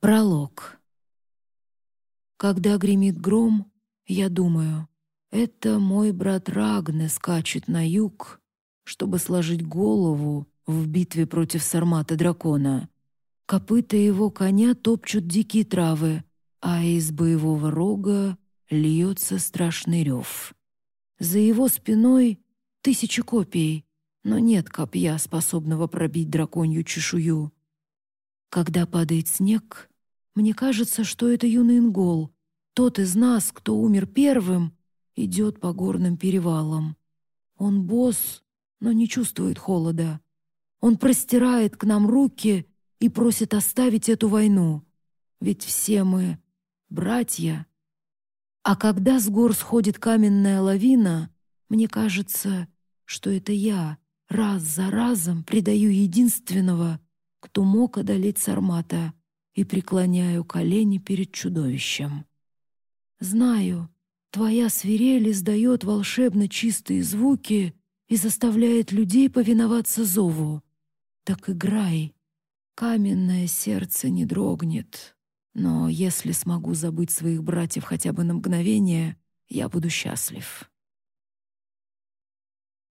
Пролог. Когда гремит гром, я думаю, это мой брат Рагне скачет на юг, чтобы сложить голову в битве против Сармата-дракона. Копыта его коня топчут дикие травы, а из боевого рога льется страшный рев. За его спиной тысячи копий, но нет копья, способного пробить драконью чешую. Когда падает снег, мне кажется, что это юный Ингол, тот из нас, кто умер первым, идет по горным перевалам. Он босс, но не чувствует холода. Он простирает к нам руки и просит оставить эту войну. Ведь все мы братья. А когда с гор сходит каменная лавина, мне кажется, что это я раз за разом предаю единственного, кто мог одолеть Сармата, и преклоняю колени перед чудовищем. Знаю, твоя свирель издает волшебно чистые звуки и заставляет людей повиноваться зову. Так играй. Каменное сердце не дрогнет. Но если смогу забыть своих братьев хотя бы на мгновение, я буду счастлив.